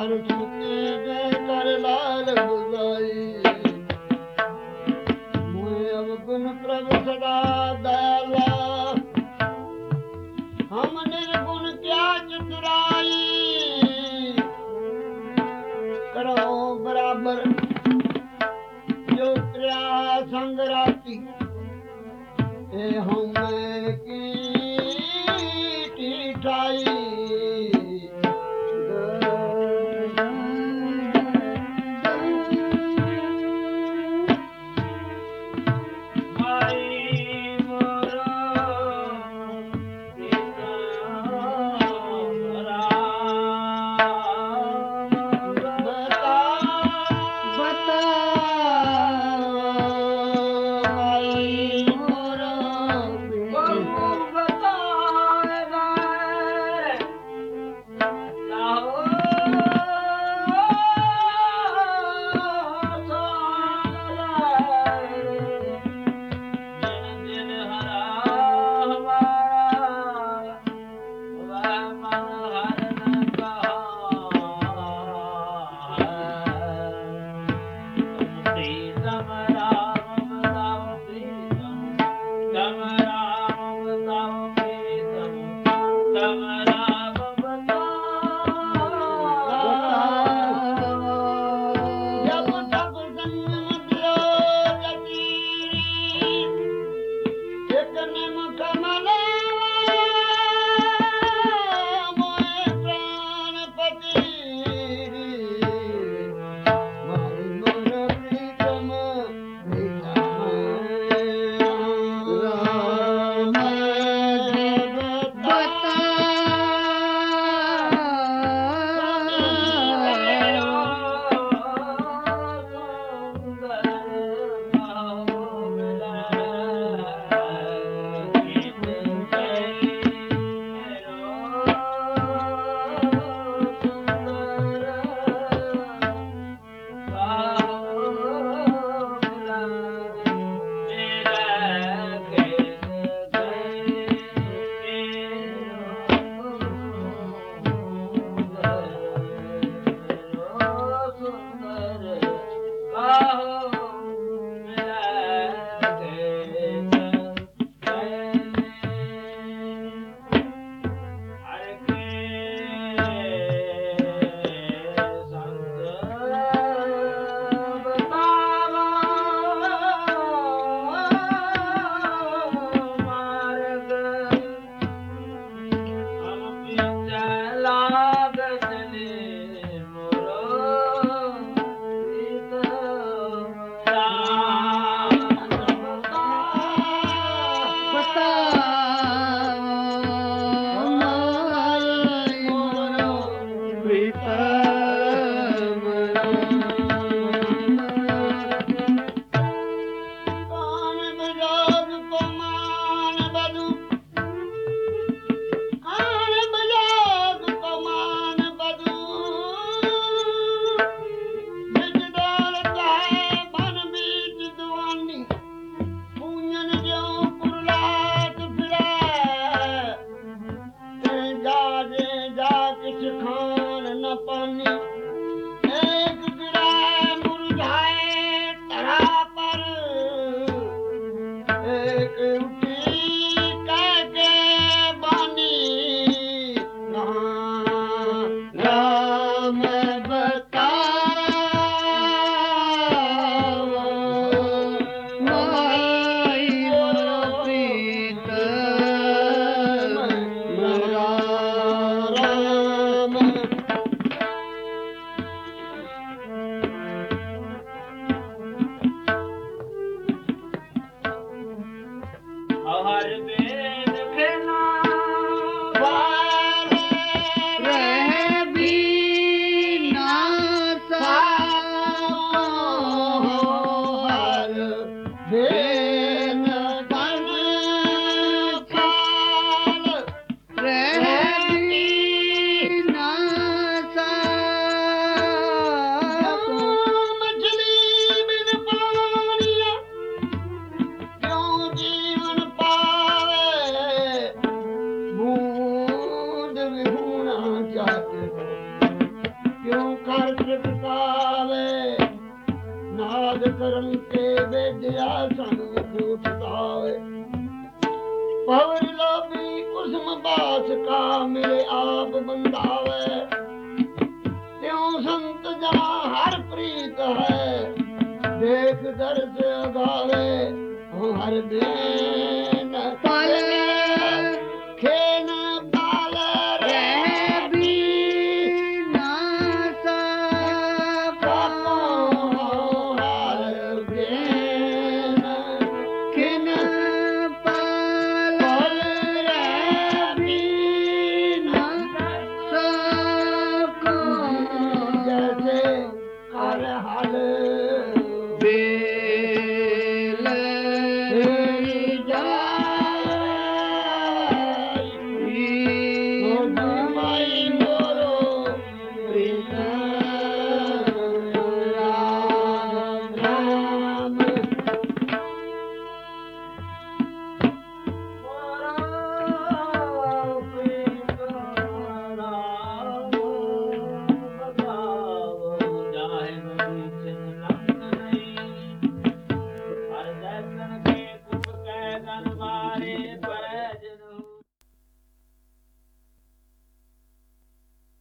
ਹਰ ਸੁਖੀ ਦੇ ਕਰ ਲਾਲ ਬੁਲਾਈ ਮੋਏ ਅਵਗੁਣ ਪ੍ਰਭ ਸਦਾ ਦਇਆਲਾ ਹਮ ਨਿਰਗੁਣ ਕਿਆ ਚਤੁਰਾਈ ਕਰੋ ਬਰਾਬਰ ਜੋ ਤ੍ਰਿਆ ਸੰਗ ਰਾਤੀ। ਇਹ ਹਉ ਮੈਂ Uh... upon me. ਕਰ ਤ੍ਰਿਪਤਾਵੇ ਨਾਦ ਕਰਮ ਤੇ ਵੇਦਿਆ ਸਾਨੂੰ ਉਠਾਵੇ ਪਵਰ ਲੋਭੀ ਕੁਸਮ ਬਾਸ ਕਾ ਮੇਰੇ ਆਪ ਬੰਦਾਵੇ ਤਿਉ ਸੰਤ ਜਨਾ ਹਰ ਪ੍ਰੀਤ ਹੈ, ਦੇਖ ਦਰਸ ਅਗਾਵੇ ਹਰ ਬੇ